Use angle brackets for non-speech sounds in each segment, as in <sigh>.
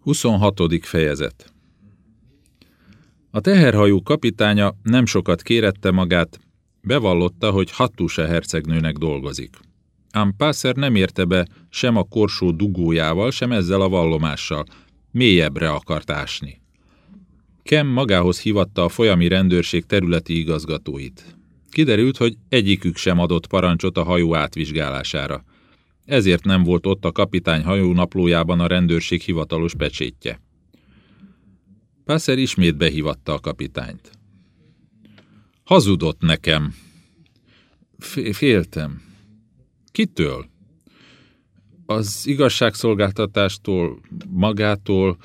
26. fejezet A teherhajó kapitánya nem sokat kérette magát, bevallotta, hogy Hattusa hercegnőnek dolgozik. Ám Pászer nem érte be sem a korsó dugójával, sem ezzel a vallomással, mélyebbre akart ásni. Kem magához hivatta a folyami rendőrség területi igazgatóit. Kiderült, hogy egyikük sem adott parancsot a hajó átvizsgálására ezért nem volt ott a kapitány hajó naplójában a rendőrség hivatalos pecsétje. Pászer ismét behívatta a kapitányt. Hazudott nekem. F féltem. Kitől? Az igazságszolgáltatástól, magától,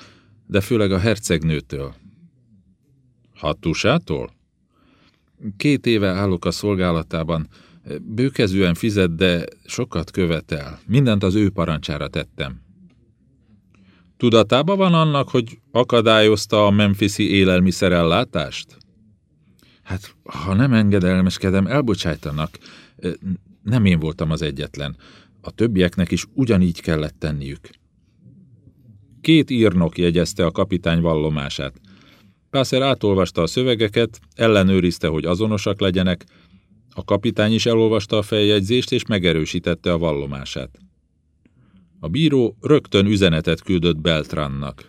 de főleg a hercegnőtől. Hattusától? Két éve állok a szolgálatában, Bőkezően fizet, de sokat követel. Mindent az ő parancsára tettem. Tudatában van annak, hogy akadályozta a memphisi élelmiszerellátást? Hát, ha nem engedelmeskedem, elbocsájtanak. Nem én voltam az egyetlen. A többieknek is ugyanígy kellett tenniük. Két írnok jegyezte a kapitány vallomását. Pászer átolvasta a szövegeket, ellenőrizte, hogy azonosak legyenek, a kapitány is elolvasta a feljegyzést és megerősítette a vallomását. A bíró rögtön üzenetet küldött Beltrannak.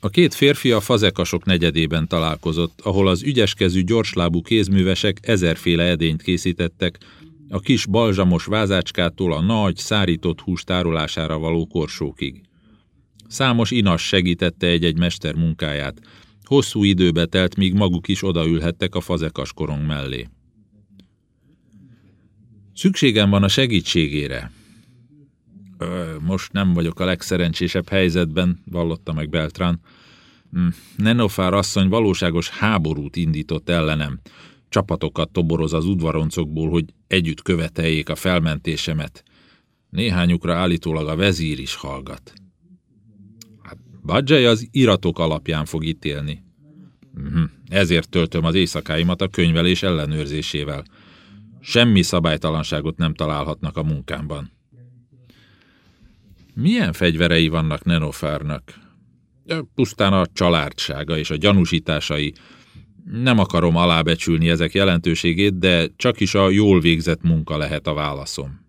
A két férfi a fazekasok negyedében találkozott, ahol az ügyeskezű gyorslábú kézművesek ezerféle edényt készítettek, a kis balzsamos vázácskától a nagy, szárított hús tárolására való korsókig. Számos inas segítette egy-egy mester munkáját, Hosszú időbe telt, míg maguk is odaülhettek a fazekas korong mellé. Szükségem van a segítségére. Ö, most nem vagyok a legszerencsésebb helyzetben, vallotta meg Beltrán. Hm, Nenofár asszony valóságos háborút indított ellenem. Csapatokat toboroz az udvaroncokból, hogy együtt követeljék a felmentésemet. Néhányukra állítólag a vezír is hallgat. Badzsely az iratok alapján fog ítélni. Mhm. Ezért töltöm az éjszakáimat a könyvelés ellenőrzésével. Semmi szabálytalanságot nem találhatnak a munkámban. Milyen fegyverei vannak Nenofárnak? Pusztán a családsága és a gyanúsításai. Nem akarom alábecsülni ezek jelentőségét, de csak is a jól végzett munka lehet a válaszom.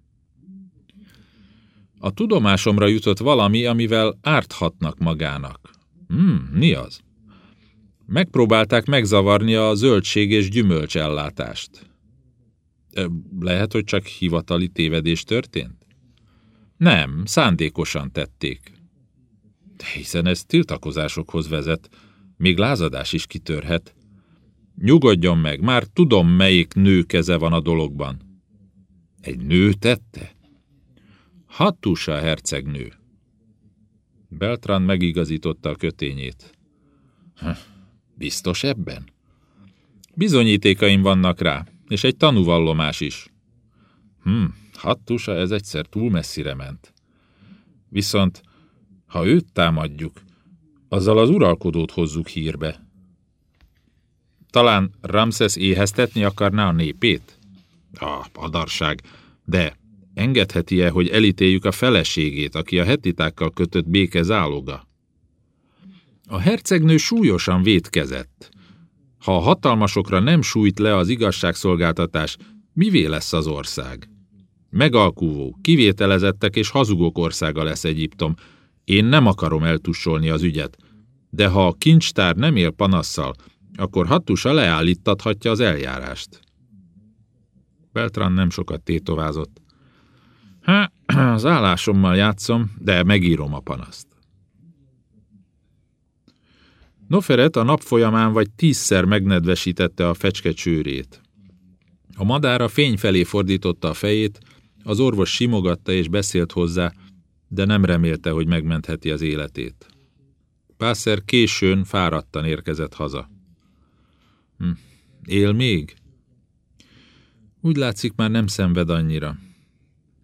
A tudomásomra jutott valami, amivel árthatnak magának. Hmm, mi az? Megpróbálták megzavarni a zöldség és gyümölcs ellátást. Lehet, hogy csak hivatali tévedés történt? Nem, szándékosan tették. De hiszen ez tiltakozásokhoz vezet, még lázadás is kitörhet. Nyugodjon meg, már tudom, melyik nő keze van a dologban. Egy nő tette? Hattusa hercegnő. Beltran megigazította a kötényét. Biztos ebben? Bizonyítékaim vannak rá, és egy tanúvallomás is. Hm, Hattusa ez egyszer túl messzire ment. Viszont, ha őt támadjuk, azzal az uralkodót hozzuk hírbe. Talán Ramses éheztetni akarná a népét? Ah, padarság, de Engedheti-e, hogy elítéljük a feleségét, aki a hetitákkal kötött béke záloga? A hercegnő súlyosan vétkezett. Ha a hatalmasokra nem sújt le az igazságszolgáltatás, mivé lesz az ország? Megalkuvó, kivételezettek és hazugok országa lesz Egyiptom. Én nem akarom eltussolni az ügyet. De ha a kincstár nem él panasszal, akkor Hattusa leállítathatja az eljárást. Beltran nem sokat tétovázott. Hát, <clears throat> az állásommal játszom, de megírom a panaszt. Noferet a nap folyamán vagy tízszer megnedvesítette a fecske csőrét. A madára fény felé fordította a fejét, az orvos simogatta és beszélt hozzá, de nem remélte, hogy megmentheti az életét. Pászer későn fáradtan érkezett haza. Hm. Él még? Úgy látszik, már nem szenved annyira.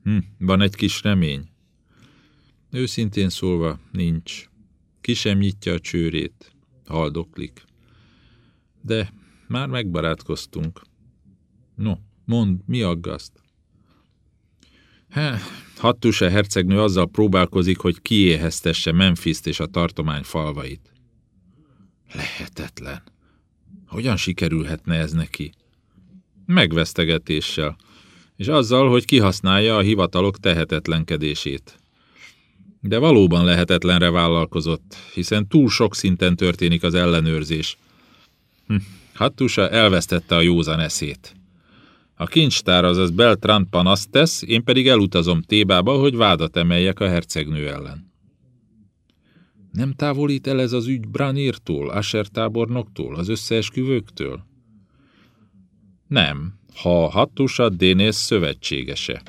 Hm, van egy kis remény. Őszintén szólva, nincs. Ki sem nyitja a csőrét. Haldoklik. De már megbarátkoztunk. No, mond, mi aggaszt? Hattusa hercegnő azzal próbálkozik, hogy kiéheztesse Memphis-t és a tartomány falvait. Lehetetlen. Hogyan sikerülhetne ez neki? Megvesztegetéssel, és azzal, hogy kihasználja a hivatalok tehetetlenkedését. De valóban lehetetlenre vállalkozott, hiszen túl sok szinten történik az ellenőrzés. Hm, Hattusa elvesztette a józan eszét. A kincstár, azaz Beltrán panaszt tesz, én pedig elutazom Tébába, hogy vádat emeljek a hercegnő ellen. Nem távolít el ez az ügy Branírtól, Asher tábornoktól, az összeesküvőktől? Nem, ha Hattusa Dénész szövetségese.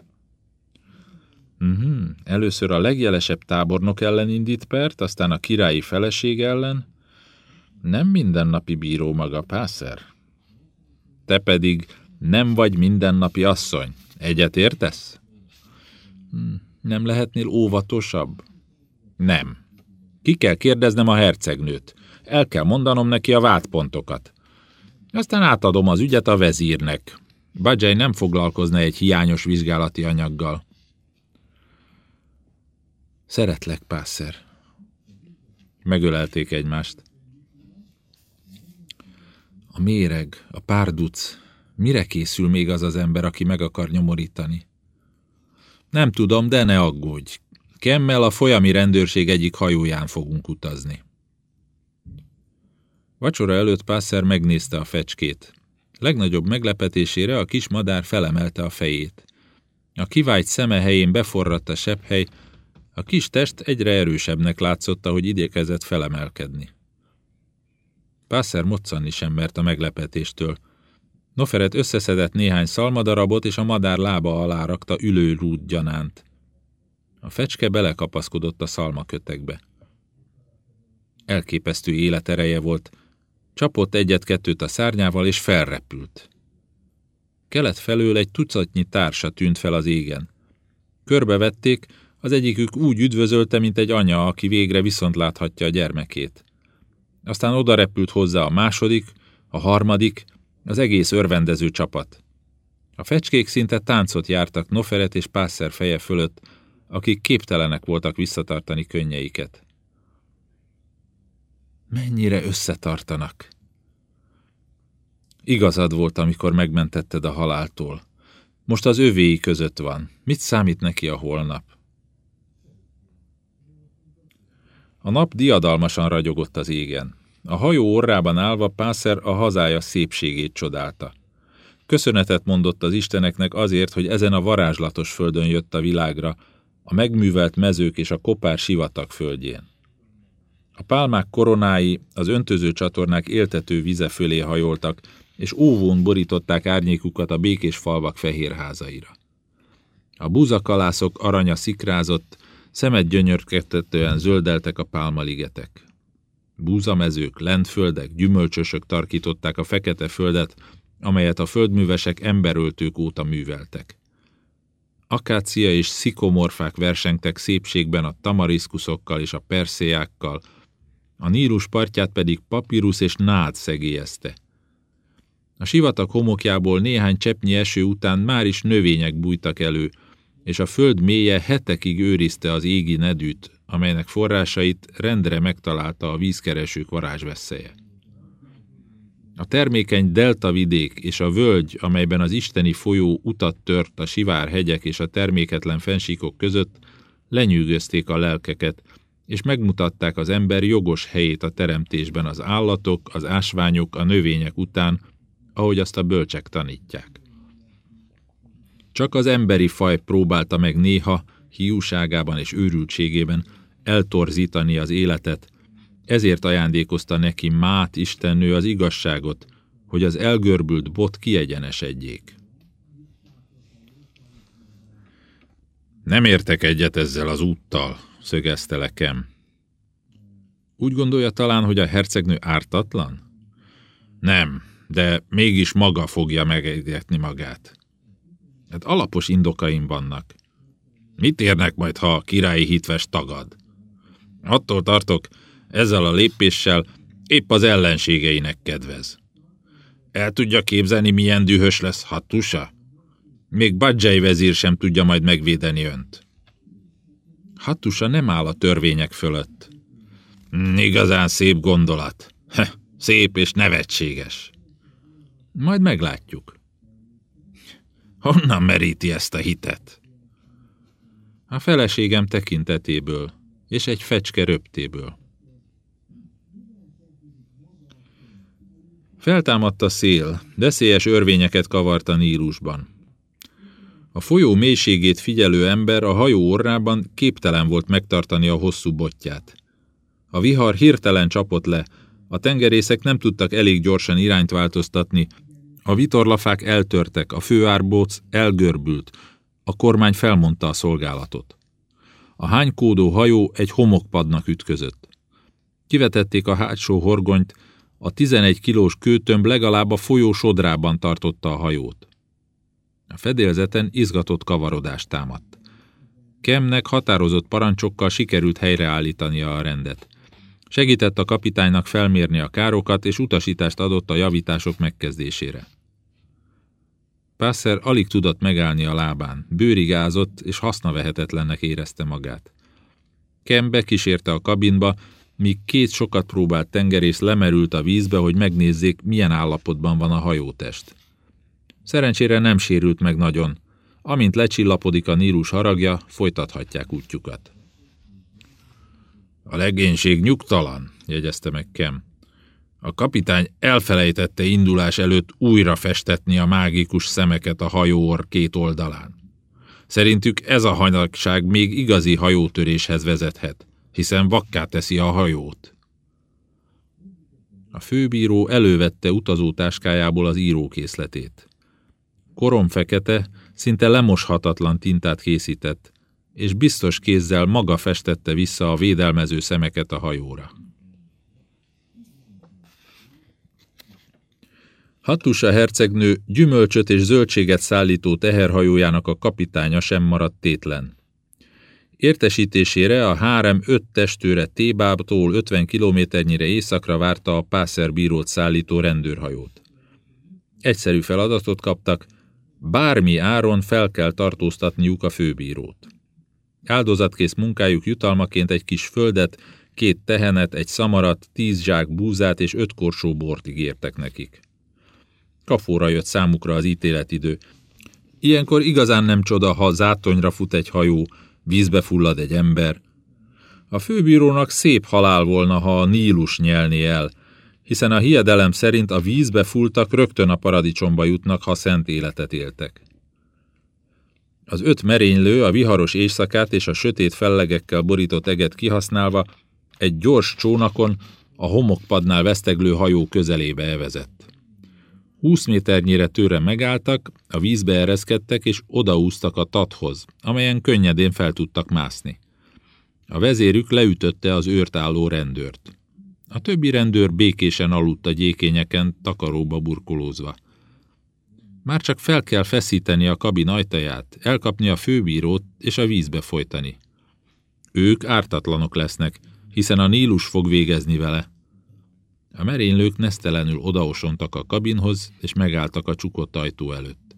Uh-huh. Először a legjelesebb tábornok ellen indít pert, aztán a királyi feleség ellen. Nem mindennapi bíró maga, Pászer. Te pedig nem vagy mindennapi asszony. Egyet értesz? Hmm, nem lehetnél óvatosabb? Nem. Ki kell kérdeznem a hercegnőt. El kell mondanom neki a vádpontokat. Aztán átadom az ügyet a vezírnek. Badzsely nem foglalkozna egy hiányos vizsgálati anyaggal. Szeretlek, Pászer. Megölelték egymást. A méreg, a párduc, mire készül még az az ember, aki meg akar nyomorítani? Nem tudom, de ne aggódj. Kemmel a folyami rendőrség egyik hajóján fogunk utazni. Vacsora előtt Pászer megnézte a fecskét. Legnagyobb meglepetésére a kis madár felemelte a fejét. A kivált szeme helyén beforradt a sepphely, a kis test egyre erősebbnek látszott, hogy idékezett felemelkedni. Pászer moccanni sem mert a meglepetéstől. Noferet összeszedett néhány szalmadarabot, és a madár lába alá rakta ülő rút gyanánt. A fecske belekapaszkodott a szalmakötekbe. Elképesztő életereje volt, csapott egyet-kettőt a szárnyával, és felrepült. Kelet felől egy tucatnyi társa tűnt fel az égen. Körbevették, az egyikük úgy üdvözölte, mint egy anya, aki végre viszont láthatja a gyermekét. Aztán oda repült hozzá a második, a harmadik, az egész örvendező csapat. A fecskék szinte táncot jártak Noferet és Pászer feje fölött, akik képtelenek voltak visszatartani könnyeiket. Mennyire összetartanak! Igazad volt, amikor megmentetted a haláltól. Most az övéi között van. Mit számít neki a holnap? A nap diadalmasan ragyogott az égen. A hajó orrában állva Pászer a hazája szépségét csodálta. Köszönetet mondott az isteneknek azért, hogy ezen a varázslatos földön jött a világra, a megművelt mezők és a kopár sivatag földjén. A pálmák koronái az öntöző csatornák éltető vize fölé hajoltak, és óvón borították árnyékukat a békés falvak fehérházaira. A búzakalászok aranya szikrázott, szemet gyönyörkedtetően zöldeltek a pálmaligetek. Búzamezők, lentföldek, gyümölcsösök tarkították a fekete földet, amelyet a földművesek emberöltők óta műveltek. Akácia és szikomorfák versengtek szépségben a tamariszkuszokkal és a perszéjákkal, a Nílus partját pedig papírus és nád szegélyezte. A sivatag homokjából néhány cseppnyi eső után már is növények bújtak elő, és a föld mélye hetekig őrizte az égi nedűt, amelynek forrásait rendre megtalálta a vízkeresők varázsveszeje. A termékeny delta vidék és a völgy, amelyben az isteni folyó utat tört a sivár hegyek és a terméketlen fensíkok között, lenyűgözték a lelkeket, és megmutatták az ember jogos helyét a teremtésben az állatok, az ásványok, a növények után, ahogy azt a bölcsek tanítják. Csak az emberi faj próbálta meg néha, hiúságában és őrültségében eltorzítani az életet, ezért ajándékozta neki Mát Istennő az igazságot, hogy az elgörbült bot kiegyenesedjék. Nem értek egyet ezzel az úttal, szögezte le Kem. Úgy gondolja talán, hogy a hercegnő ártatlan? Nem, de mégis maga fogja megegyetetni magát. Hát alapos indokaim vannak. Mit érnek majd, ha a királyi hitves tagad? Attól tartok, ezzel a lépéssel épp az ellenségeinek kedvez. El tudja képzelni, milyen dühös lesz Hattusa? Még Badzsely vezír sem tudja majd megvédeni önt. Hattusa nem áll a törvények fölött. Igazán szép gondolat. Heh, szép és nevetséges. Majd meglátjuk. Honnan meríti ezt a hitet? A feleségem tekintetéből, és egy fecske röptéből. Feltámadt a szél, deszélyes örvényeket kavart a Nílusban. A folyó mélységét figyelő ember a hajó orrában képtelen volt megtartani a hosszú botját. A vihar hirtelen csapott le, a tengerészek nem tudtak elég gyorsan irányt változtatni, a vitorlafák eltörtek, a főárbóc elgörbült, a kormány felmondta a szolgálatot. A hánykódó hajó egy homokpadnak ütközött. Kivetették a hátsó horgonyt, a 11 kilós kőtömb legalább a folyó sodrában tartotta a hajót. A fedélzeten izgatott kavarodást támadt. Kemnek határozott parancsokkal sikerült helyreállítania a rendet. Segített a kapitánynak felmérni a károkat, és utasítást adott a javítások megkezdésére. Pászer alig tudott megállni a lábán, bőrigázott és hasznavehetetlennek érezte magát. Kem bekísérte a kabinba, míg két sokat próbált tengerész lemerült a vízbe, hogy megnézzék, milyen állapotban van a hajótest. Szerencsére nem sérült meg nagyon. Amint lecsillapodik a Nílus haragja, folytathatják útjukat. A legénység nyugtalan, jegyezte meg Kem. A kapitány elfelejtette indulás előtt újra festetni a mágikus szemeket a hajóor két oldalán. Szerintük ez a hanyagság még igazi hajótöréshez vezethet, hiszen vakká teszi a hajót. A főbíró elővette utazótáskájából az írókészletét. Korom fekete, szinte lemoshatatlan tintát készített, és biztos kézzel maga festette vissza a védelmező szemeket a hajóra. Hattusa hercegnő gyümölcsöt és zöldséget szállító teherhajójának a kapitánya sem maradt tétlen. Értesítésére a hárem öt testőre Tébábtól 50 kilométernyire északra várta a Pászer bírót szállító rendőrhajót. Egyszerű feladatot kaptak, bármi áron fel kell tartóztatniuk a főbírót. Áldozatkész munkájuk jutalmaként egy kis földet, két tehenet, egy szamarat, tíz zsák búzát és öt korsó bort ígértek nekik. Kafóra jött számukra az ítéletidő. Ilyenkor igazán nem csoda, ha zátonyra fut egy hajó, vízbe fullad egy ember. A főbírónak szép halál volna, ha a Nílus nyelni el, hiszen a hiedelem szerint a vízbe fultak rögtön a paradicsomba jutnak, ha szent életet éltek. Az öt merénylő a viharos éjszakát és a sötét fellegekkel borított eget kihasználva egy gyors csónakon a homokpadnál veszteglő hajó közelébe evezett. Húsz méternyire tőre megálltak, a vízbe ereszkedtek és odaúztak a tathoz, amelyen könnyedén fel tudtak mászni. A vezérük leütötte az őrt álló rendőrt. A többi rendőr békésen aludt a gyékényeken, takaróba burkolózva. Már csak fel kell feszíteni a kabin ajtaját, elkapni a főbírót és a vízbe folytani. Ők ártatlanok lesznek, hiszen a Nílus fog végezni vele. A merénylők nesztelenül odaosontak a kabinhoz, és megálltak a csukott ajtó előtt.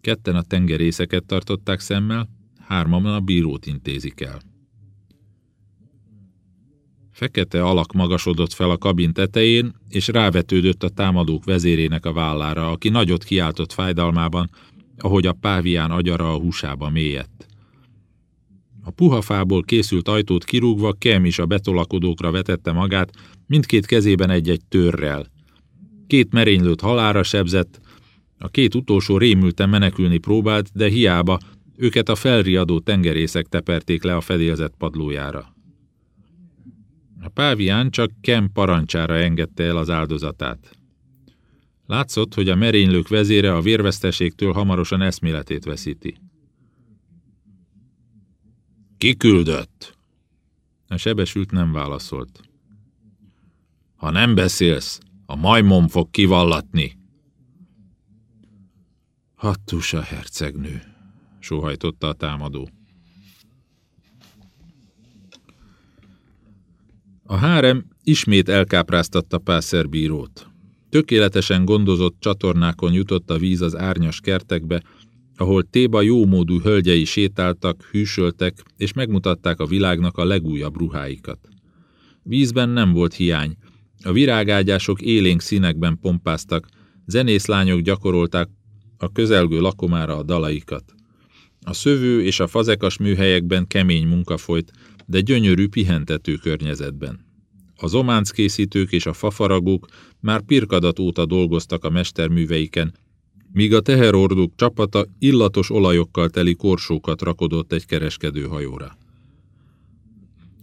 Ketten a tengerészeket tartották szemmel, hárman a bírót intézik el. Fekete alak magasodott fel a kabin tetején, és rávetődött a támadók vezérének a vállára, aki nagyot kiáltott fájdalmában, ahogy a pávián agyara a húsába mélyedt. A puha fából készült ajtót kirúgva Kem is a betolakodókra vetette magát, mindkét kezében egy-egy törrel. Két merénylőt halára sebzett, a két utolsó rémülten menekülni próbált, de hiába, őket a felriadó tengerészek teperték le a fedélzet padlójára. A pávián csak Kem parancsára engedte el az áldozatát. Látszott, hogy a merénylők vezére a vérveszteségtől hamarosan eszméletét veszíti. Ki küldött? A sebesült nem válaszolt. Ha nem beszélsz, a majmom fog kivallatni. Hattusa hercegnő, sóhajtotta a támadó. A hárem ismét elkápráztatta Pászer. Tökéletesen gondozott csatornákon jutott a víz az árnyas kertekbe, ahol Téba jómódú hölgyei sétáltak, hűsöltek, és megmutatták a világnak a legújabb ruháikat. Vízben nem volt hiány, a virágágyások élénk színekben pompáztak, zenészlányok gyakorolták a közelgő lakomára a dalaikat. A szövő és a fazekas műhelyekben kemény munka folyt, de gyönyörű pihentető környezetben. Az ománckészítők és a fafaragók már pirkadat óta dolgoztak a mesterműveiken, míg a teherordók csapata illatos olajokkal teli korsókat rakodott egy kereskedőhajóra.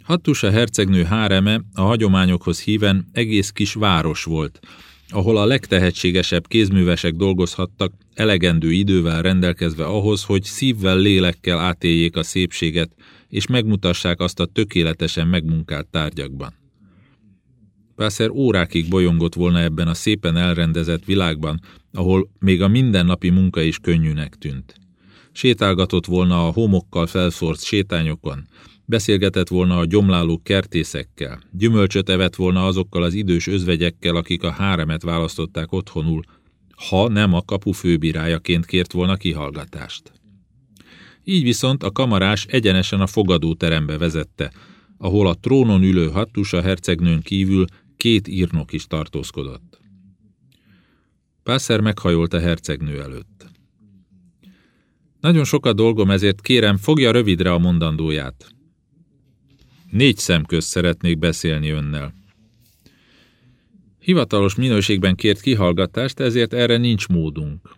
Hattusa hercegnő háreme a hagyományokhoz híven egész kis város volt, ahol a legtehetségesebb kézművesek dolgozhattak, elegendő idővel rendelkezve ahhoz, hogy szívvel, lélekkel átéljék a szépséget, és megmutassák azt a tökéletesen megmunkált tárgyakban. Pászer órákig bolyongott volna ebben a szépen elrendezett világban, ahol még a mindennapi munka is könnyűnek tűnt. Sétálgatott volna a homokkal felszórt sétányokon, beszélgetett volna a gyomláló kertészekkel, gyümölcsöt evett volna azokkal az idős özvegyekkel, akik a háremet választották otthonul, ha nem a kapu főbírájaként kért volna kihallgatást. Így viszont a kamarás egyenesen a fogadóterembe vezette, ahol a trónon ülő Hattusa hercegnőn kívül két írnok is tartózkodott. Pászer meghajolt a hercegnő előtt. Nagyon sokat dolgom, ezért kérem, fogja rövidre a mondandóját. Négy szem közt szeretnék beszélni önnel. Hivatalos minőségben kért kihallgatást, ezért erre nincs módunk.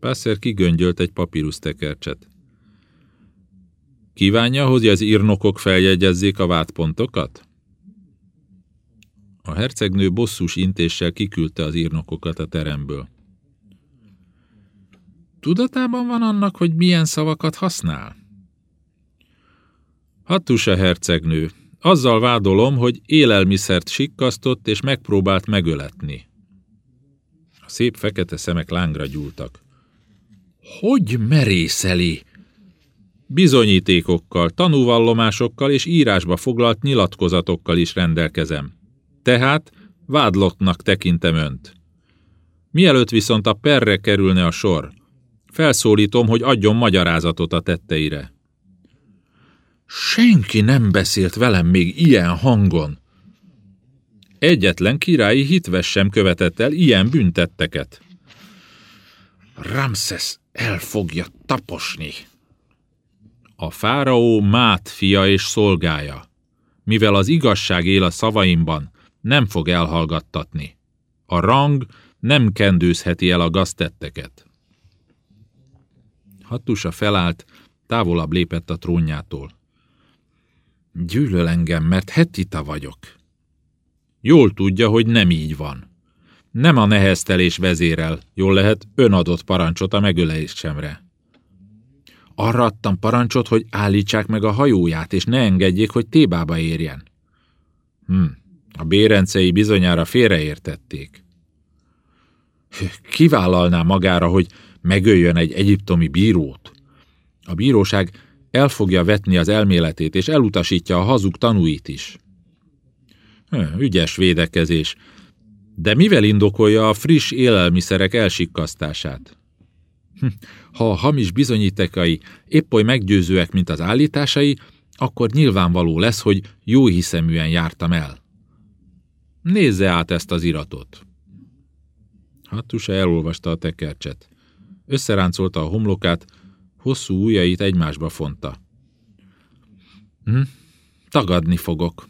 Pászer kigöngyölt egy papírusztekercset. Kívánja, hogy az írnokok feljegyezzék a vádpontokat? A hercegnő bosszus intéssel kiküldte az írnokokat a teremből. Tudatában van annak, hogy milyen szavakat használ? Hattusa hercegnő, azzal vádolom, hogy élelmiszert sikkasztott és megpróbált megöletni. A szép fekete szemek lángra gyúltak. Hogy merészeli? Bizonyítékokkal, tanúvallomásokkal és írásba foglalt nyilatkozatokkal is rendelkezem. Tehát vádlottnak tekintem önt. Mielőtt viszont a perre kerülne a sor, felszólítom, hogy adjon magyarázatot a tetteire. Senki nem beszélt velem még ilyen hangon. Egyetlen királyi hitves sem követett el ilyen büntetteket. Ramses el fogja taposni. A fáraó Mát fia és szolgája. Mivel az igazság él a szavaimban, nem fog elhallgattatni. A rang nem kendőzheti el a gaztetteket. Hattusa felállt, távolabb lépett a trónjától. Gyűlöl engem, mert hetita vagyok. Jól tudja, hogy nem így van. Nem a neheztelés vezérel, jól lehet önadott parancsot a megölésemre. Arra adtam parancsot, hogy állítsák meg a hajóját, és ne engedjék, hogy Tébába érjen. Hm, a bérencei bizonyára félreértették. Kivállalná magára, hogy megöljön egy egyiptomi bírót. A bíróság el fogja vetni az elméletét, és elutasítja a hazug tanúit is. Ügyes védekezés. De mivel indokolja a friss élelmiszerek elsikkasztását? Hm, ha a hamis bizonyítékai épp oly meggyőzőek, mint az állításai, akkor nyilvánvaló lesz, hogy jó hiszeműen jártam el. Nézze át ezt az iratot. Hattusa elolvasta a tekercset. Összeráncolta a homlokát, hosszú ujjait egymásba fonta. Hm, tagadni fogok.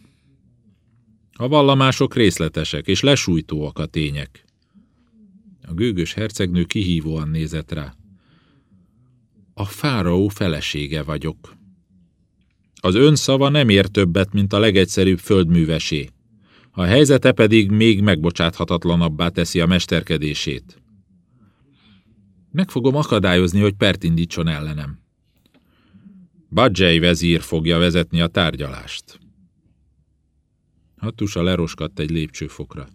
A vallamások részletesek és lesújtóak a tények. A gőgös hercegnő kihívóan nézett rá. A fáraó felesége vagyok. Az ön szava nem ér többet, mint a legegyszerűbb földművesé. A helyzete pedig még megbocsáthatatlanabbá teszi a mesterkedését. Meg fogom akadályozni, hogy pert indítson ellenem. Badzsely vezír fogja vezetni a tárgyalást. Hattusa leroskadt egy lépcsőfokra.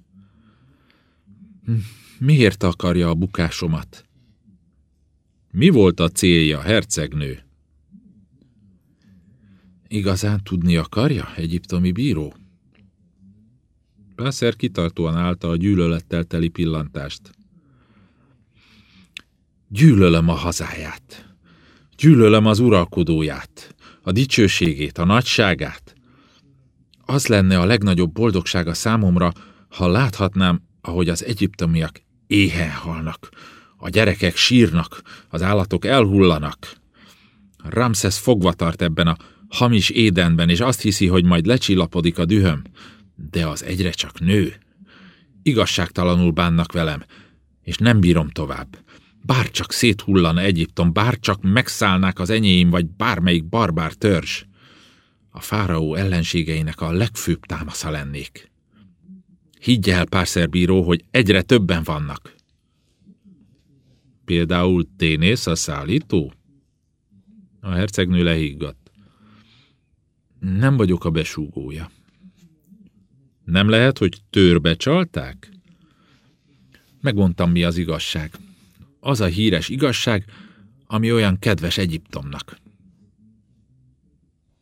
Miért akarja a bukásomat? Mi volt a célja, hercegnő? Igazán tudni akarja, egyiptomi bíró? Pászer kitartóan állta a gyűlölettel teli pillantást. Gyűlölöm a hazáját. Gyűlölöm az uralkodóját, a dicsőségét, a nagyságát. Az lenne a legnagyobb boldogsága számomra, ha láthatnám, ahogy az egyiptomiak éhen halnak, a gyerekek sírnak, az állatok elhullanak. Ramses fogva tart ebben a hamis édenben, és azt hiszi, hogy majd lecsillapodik a dühöm, de az egyre csak nő. Igazságtalanul bánnak velem, és nem bírom tovább. Bár csak széthullana Egyiptom, bár csak megszállnák az enyém, vagy bármelyik barbár törzs. A fáraó ellenségeinek a legfőbb támasza lennék. Higgy el, párszerbíró, hogy egyre többen vannak. Például Ténész a szállító? A hercegnő lehiggadt. Nem vagyok a besúgója. Nem lehet, hogy törbe csalták? Megmondtam, mi az igazság. Az a híres igazság, ami olyan kedves Egyiptomnak.